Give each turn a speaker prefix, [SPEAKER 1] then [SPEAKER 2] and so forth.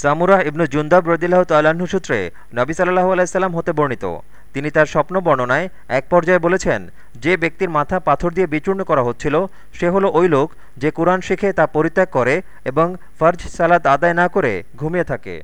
[SPEAKER 1] সামুরাহ ইবনু জুন্দাব রদিল্লাহ তাল্লাহ্ন সূত্রে নবী সাল্লাহ আলাইসাল্লাম হতে বর্ণিত। তিনি তার স্বপ্ন বর্ণনায় এক পর্যায়ে বলেছেন, যে ব্যক্তির মাথা পাথর দিয়ে বিচূর্ণ করা হচ্ছিল, সে হলো ওই লোক যে কোরআন শিখে তা পরিত্যাগ করে এবং ফর্জ সালাত আদায় না করে ঘুমিয়ে থাকে।